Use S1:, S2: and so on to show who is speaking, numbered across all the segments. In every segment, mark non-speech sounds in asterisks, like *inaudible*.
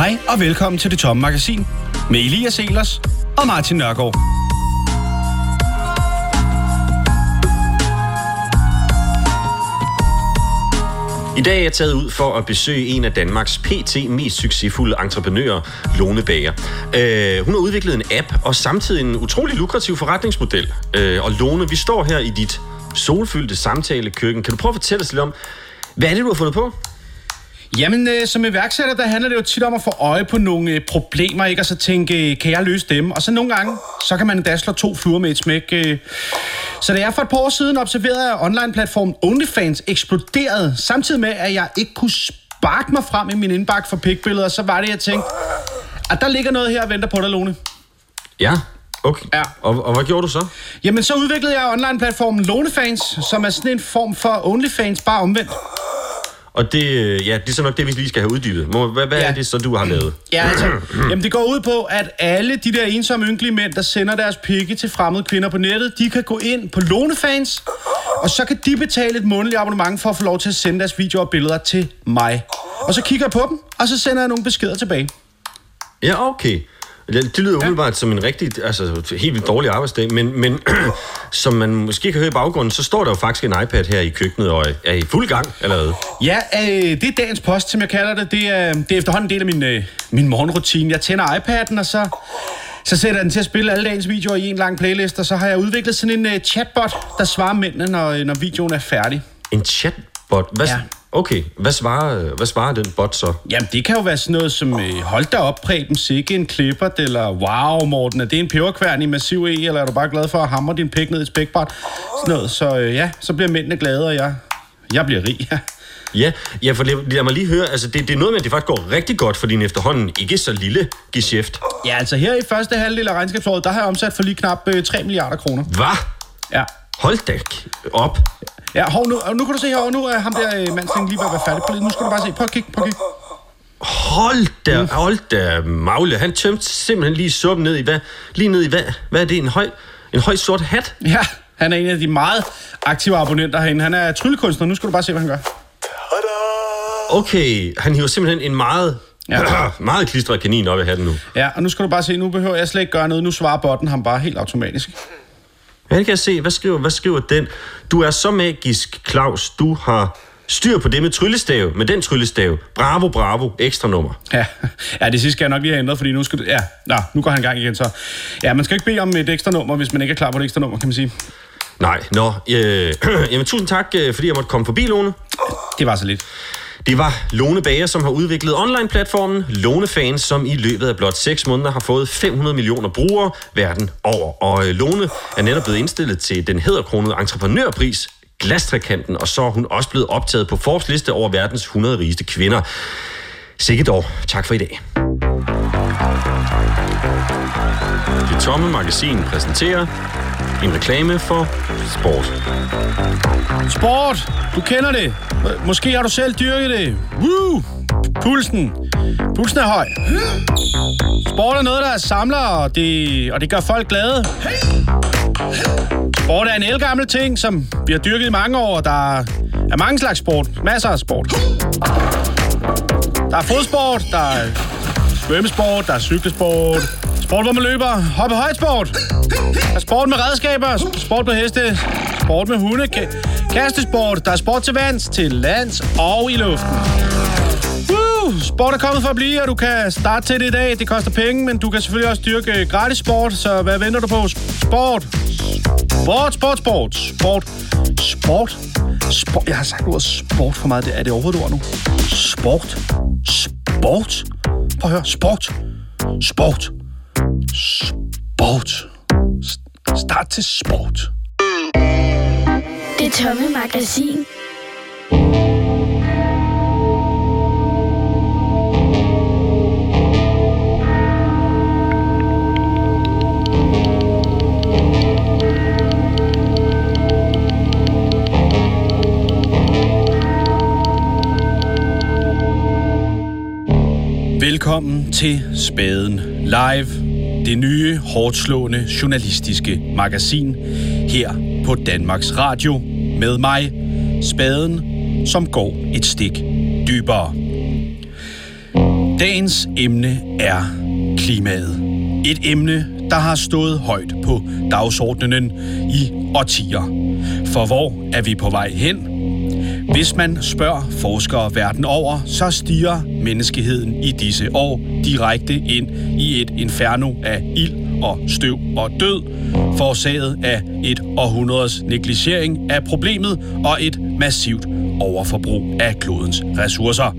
S1: Hej og velkommen til Det Tomme Magasin med Elias Elers og Martin Nørgaard.
S2: I dag er jeg taget ud for at besøge en af Danmarks PT mest succesfulde entreprenører, Lone Bager. Øh, hun har udviklet en app og samtidig en utrolig lukrativ forretningsmodel. Øh, og Lone, vi står her i dit solfyldte samtale køkken. Kan du prøve at fortælle os lidt om, hvad er det, du har fundet på?
S1: Jamen, øh, som iværksætter, der handler det jo tit om at få øje på nogle øh, problemer, ikke? Og så tænke, øh, kan jeg løse dem? Og så nogle gange, så kan man endda slå to fluer med et smæk. Øh. Så da jeg for et par år siden observerede, at online-platformen OnlyFans eksploderede, samtidig med, at jeg ikke kunne sparke mig frem i min indbakke for pikbilleder, så var det, jeg tænkte, at der ligger noget her og venter på dig, Lone.
S2: Ja, okay.
S1: Ja.
S2: Og, og hvad gjorde du så?
S1: Jamen, så udviklede jeg online-platformen Lonefans, som er sådan en form for OnlyFans, bare omvendt.
S2: Og det, øh, ja, det er så nok det, vi lige skal have uddybet. Må- Hvad, hvad. Ja. er det så, du har lavet?
S1: Ja, altså, jamen det går ud på, at alle de der ensomme ynkelige mænd, der sender deres pikke til fremmede kvinder på nettet, de kan gå ind på Lonefans, og så kan de betale et månedligt abonnement for at få lov til at sende deres videoer og billeder til mig. Og så kigger jeg på dem, og så sender jeg nogle beskeder tilbage.
S2: Ja, okay. Det, det lyder umiddelbart som en rigtig, altså helt vildt dårlig arbejdsdag, men, men *clears throat* som man måske kan høre i baggrunden, så står der jo faktisk en iPad her i køkkenet og er- i fuld gang allerede.
S1: Ja, øh, det er dagens post, som jeg kalder det. Det er, det er efterhånden en del af min, øh, min morgenrutine. Jeg tænder iPad'en, og så, så sætter jeg den til at spille alle dagens videoer i en lang playlist, og så har jeg udviklet sådan en øh, chatbot, der svarer mændene, når, når videoen er færdig.
S2: En chatbot? Hvad,
S1: Ja.
S2: Okay, hvad svarer, hvad svarer den bot så?
S1: Jamen, det kan jo være sådan noget som, øh, hold da op, Preben Sikke, en klippert, eller wow, Morten, er det en peberkværn i massiv E, eller er du bare glad for at hamre din pik ned i et spækbræt? Sådan noget, så øh, ja, så bliver mændene glade, og jeg, jeg bliver rig, ja. *laughs*
S2: Ja, ja for lad, lad mig lige høre, altså det, det er noget med, at det faktisk går rigtig godt for din efterhånden ikke så lille geschæft.
S1: Ja, altså her i første halvdel af regnskabsåret, der har jeg omsat for lige knap øh, 3 milliarder kroner.
S2: Hvad?
S1: Ja.
S2: Hold da op.
S1: Ja, hov, nu, og nu kan du se her, nu er ham der øh, mandslingen lige ved at være færdig på det. Nu skal du bare se, prøv at kigge, prøv at kigge.
S2: Hold da, hold da, Magle. Han tømte simpelthen lige suppen ned i, hvad, lige ned i, hvad, hvad er det, en høj, en høj sort hat?
S1: Ja, han er en af de meget aktive abonnenter herinde. Han er tryllekunstner, nu skal du bare se, hvad han gør.
S2: Okay, han hiver simpelthen en meget. Ja. *clears throat* meget klistret kanin op i hatten nu.
S1: Ja, og nu skal du bare se, nu behøver jeg slet ikke gøre noget. Nu svarer botten ham bare helt automatisk.
S2: Ja, det kan jeg se. Hvad skriver, hvad skriver den? Du er så magisk, Claus. Du har styr på det med tryllestav. Med den tryllestav. Bravo, bravo. Ekstra nummer.
S1: Ja, ja det sidste skal jeg nok lige have ændret, fordi nu skal du... Ja, nå, nu går han i gang igen, så... Ja, man skal ikke bede om et ekstra nummer, hvis man ikke er klar på et ekstra nummer, kan man sige.
S2: Nej, nå. Øh, *clears throat* jamen, tusind tak, øh, fordi jeg måtte komme forbi, Lone.
S1: Det var så lidt.
S2: Det var Lone Bager, som har udviklet online-platformen Lonefans, som i løbet af blot 6 måneder har fået 500 millioner brugere verden over. Og øh, Lone er netop blevet indstillet til den hedderkronede entreprenørpris, Glastrekanten, og så er hun også blevet optaget på Forbes liste over verdens 100 rigeste kvinder. Sikke dog. Tak for i dag. Det tomme magasin præsenterer en reklame for sport.
S1: Sport! Du kender det. Måske har du selv dyrket det. Woo! Pulsen. Pulsen er høj. Sport er noget, der samler, og det, og det gør folk glade. Sport er en elgammel ting, som vi har dyrket i mange år. Der er mange slags sport. Masser af sport. Der er fodsport, der er svømmesport, der er cykelsport, sport, hvor man løber, hoppe højt sport. Der er sport med redskaber, sport med heste, sport med hunde, kastesport, der er sport til vands, til lands og i luften. Woo! Sport er kommet for at blive, og du kan starte til det i dag. Det koster penge, men du kan selvfølgelig også dyrke gratis sport, så hvad venter du på? Sport! Sport, sport, sport, sport, sport, sport. Jeg har sagt ordet sport for meget. Det- Er det overhovedet ord nu? Sport, sport. Prøv at høre. Sport, sport, sport. Start til sport.
S3: Det tomme magasin.
S1: Velkommen til Spaden Live, det nye, hårdslående journalistiske magasin her på Danmarks Radio med mig, Spaden, som går et stik dybere. Dagens emne er klimaet. Et emne, der har stået højt på dagsordenen i årtier. For hvor er vi på vej hen? Hvis man spørger forskere verden over, så stiger menneskeheden i disse år direkte ind i et inferno af ild og støv og død, forårsaget af et århundredes negligering af problemet og et massivt overforbrug af klodens ressourcer.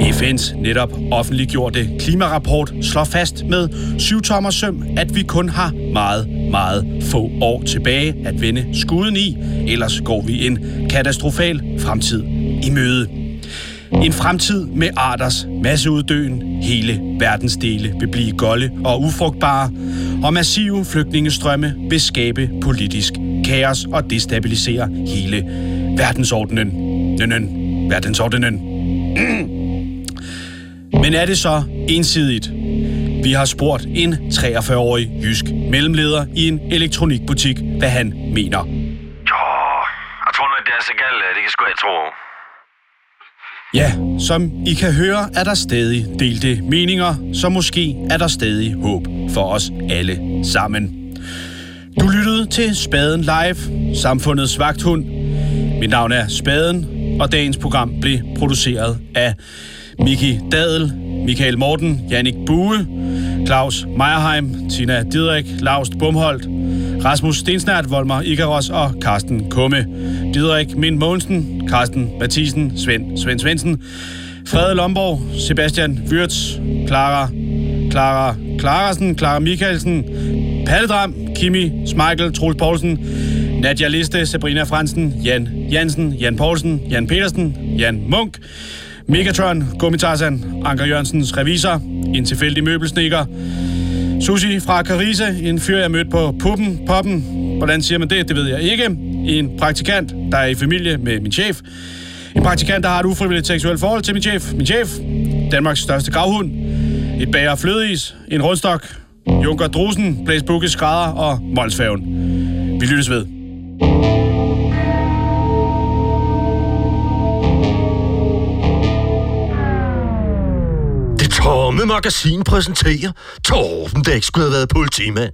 S1: FN's netop offentliggjorte klimarapport slår fast med syv tommer søm, at vi kun har meget, meget få år tilbage at vende skuden i, ellers går vi en katastrofal fremtid i møde. En fremtid med arters masseuddøen, hele verdensdele vil blive golde og ufrugtbare, og massive flygtningestrømme vil skabe politisk kaos og destabilisere hele verdensordenen. Nønnen. Verdensordenen. *clears throat* Men er det så ensidigt? Vi har spurgt en 43-årig jysk mellemleder i en elektronikbutik, hvad han mener.
S3: Jo, jeg tror nu, at det er så galt, det kan sgu ikke tro.
S1: Ja, som I kan høre, er der stadig delte meninger, så måske er der stadig håb for os alle sammen. Du lyttede til Spaden Live, samfundets vagthund. Mit navn er Spaden, og dagens program blev produceret af Miki Dadel, Michael Morten, Jannik Bue, Claus Meierheim, Tina Didrik, Laust Bumholdt, Rasmus Stensnært, Volmer Ikaros og Carsten Kumme. Didrik Mind Mogensen, Carsten Mathisen, Svend Svend Svendsen, Frede Lomborg, Sebastian Wirtz, Clara, Clara Klarasen, Clara Michaelsen, Palle Dram, Kimi, Smeichel, Troels Poulsen, Nadia Liste, Sabrina Fransen, Jan Jansen, Jan Poulsen, Jan Petersen, Jan Munk, Megatron, Gummitarsan, Anker Jørgensens revisor, en tilfældig møbelsnikker, Susi fra Carise, en fyr, jeg mødte på puppen, poppen. Hvordan siger man det? Det ved jeg ikke. En praktikant, der er i familie med min chef. En praktikant, der har et ufrivilligt seksuelt forhold til min chef. Min chef, Danmarks største gravhund. Et bager flødeis, en rundstok, Junker Drusen, Blaise Bukkes Skrædder og Molsfærgen. Vi lyttes ved.
S3: Tomme magasin præsenterer Torben, der ikke skulle have været politimand.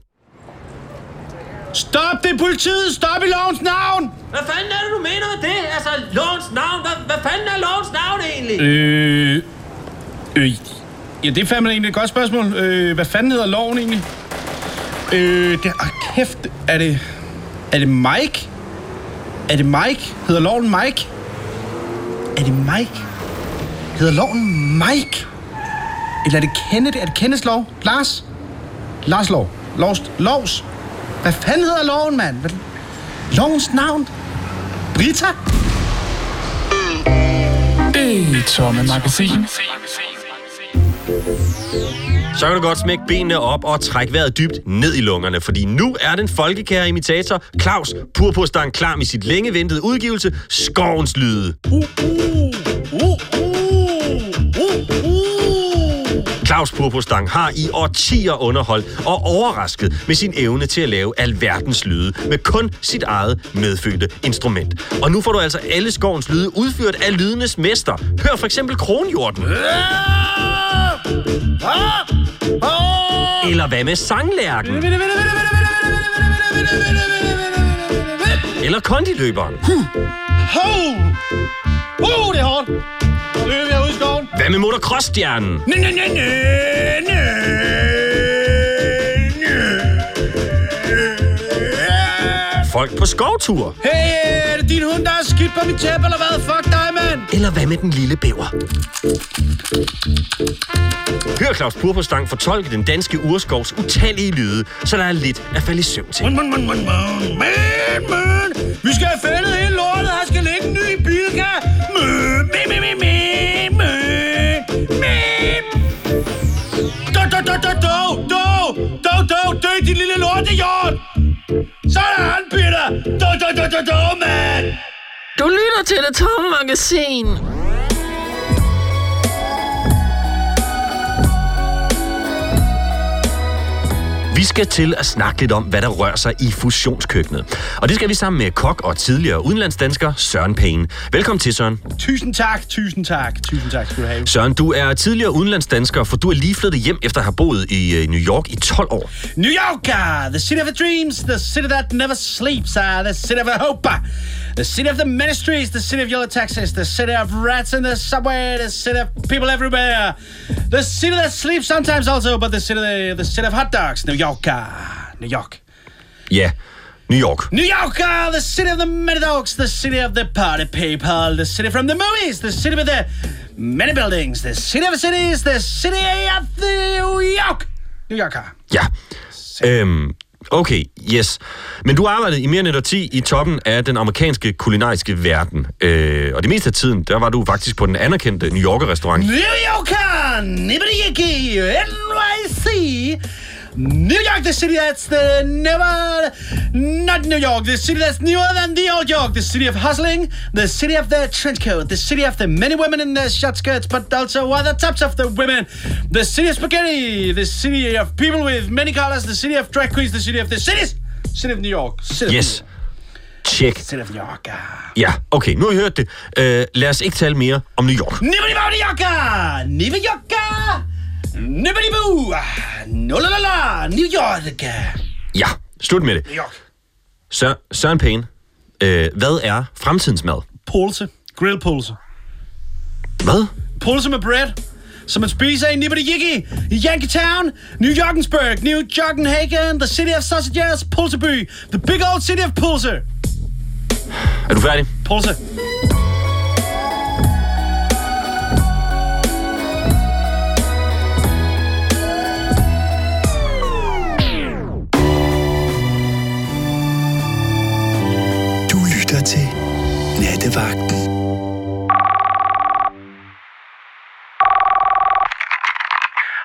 S1: Stop det, politiet! Stop i lovens navn!
S4: Hvad fanden er det, du mener med det? Altså, lovens navn? Hvad, hvad fanden er lovens navn egentlig?
S1: Øh... Øh... Ja, det er fandme egentlig et godt spørgsmål. Øh, hvad fanden hedder loven egentlig? Øh, det er... Kæft, er det... Er det Mike? Er det Mike? Hedder loven Mike? Er det Mike? Hedder loven Mike? Eller er det Kenneth? Er det Kenneths lov? Lars? Lars lov? Lovs? Lovs? Hvad fanden hedder loven, mand? Hvad? Lovens navn? Brita?
S5: Det tomme magasin.
S2: Så kan du godt smække benene op og trække vejret dybt ned i lungerne, fordi nu er den folkekære imitator Claus Purpostang klar med sit længe ventede udgivelse Skovens Lyde.
S1: Uh, uh, uh, uh,
S2: Claus Purpostang har i årtier underholdt og overrasket med sin evne til at lave alverdens lyde med kun sit eget medfødte instrument. Og nu får du altså alle skovens lyde udført af lydenes mester. Hør for eksempel kronhjorten. Eller hvad med sanglærken? Eller kondiløberen?
S1: Ho! Uh, det er hårdt.
S2: Hvad med motocrossstjernen?
S1: Næ, næ, næ, næ, næ.
S2: Folk på skovtur?
S1: Hey, er det din hund, der er skidt på mit tæppe, eller hvad? Fuck dig, mand.
S2: Eller hvad med den lille bæver? Hør Claus Purpostang fortolke den danske urskovs utallige lyde, så der er lidt at falde i søvn til.
S1: Man, man, man, man, man, man, man. Vi skal have fældet hele lortet. Her skal ligge en ny bilka. Mø, mæ, mæ, mæ, din lille lortehjort. Sådan, Peter. Du, du, du, du, du, mand.
S5: Du lytter til det tomme magasin.
S2: Vi skal til at snakke lidt om, hvad der rører sig i fusionskøkkenet. Og det skal vi sammen med kok og tidligere udenlandsdansker Søren Payne. Velkommen til, Søren.
S1: Tusind tak, tusind tak, tusind tak skal du have.
S2: Søren, du er tidligere udenlandsdansker, for du er lige flyttet hjem efter at have boet i øh, New York i 12 år.
S1: New York, uh, the city of the dreams, the city that never sleeps, uh, the city of the hope, uh, the city of the ministries, the city of yellow taxis, the city of rats in the subway, the city of people everywhere, the city that sleeps sometimes also, but the city, the city of hot dogs, New York, uh, New York.
S2: Ja, New York.
S1: New York, uh, the city of the many dogs, the city of the party people, the city from the movies, the city with the many buildings, the city of cities, the city of the New York. New York. uh.
S2: Ja. Øhm, okay, yes. Men du arbejdede i mere end et årti i toppen af den amerikanske kulinariske verden. Øh, og det meste af tiden, der var du faktisk på den anerkendte New Yorker-restaurant.
S1: New Yorker, Nibbity NYC. New York, the city that's the never, not New York, the city that's newer than the old York, the city of hustling, the city of the trench coat, the city of the many women in their short skirts, but also other types of the women, the city of spaghetti, the city of people with many colors, the city of drag queens, the city of the cities, city of New York, city
S2: Yes.
S1: of
S2: Check.
S1: City of New York.
S2: Ja, okay, nu har I hørt det. Øh, lad os ikke tale mere om New York.
S1: New Yorker! New Yorker! Nibbity boo! No la la la! New York!
S2: Ja, slut med det.
S1: New York.
S2: Sør, Søren Payne, øh, hvad er fremtidens mad?
S1: Pulse. Grillpulse.
S2: Hvad?
S1: Pulse med bread. Som man spiser i Nibbity Yiggy, i Yankeetown, New Yorkensburg, New Jorgenhagen, the city of sausages, Pulseby, the big old city of Pulse.
S2: Er du færdig?
S1: Pulse.
S6: Nattevagten.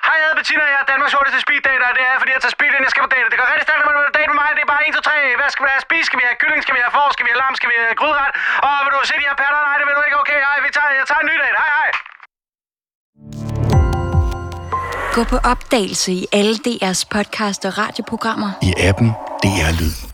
S1: Hej, jeg hedder Bettina, jeg er Danmarks hurtigste speeddater, og det er, fordi jeg tager speed, jeg skal på date. Det går rigtig stærkt, når man vil date med mig. Det er bare 1, 2, 3. Hvad skal vi have? Spis? Skal vi have kylling? Skal vi have får? Skal vi have lam? Skal vi have gryderet? Og vil du se de her patter? Nej, det vil du ikke. Okay, hej, vi tager, jeg tager en ny date. Hej, hej.
S7: Gå på opdagelse i alle DR's podcast og radioprogrammer.
S6: I appen DR Lyd.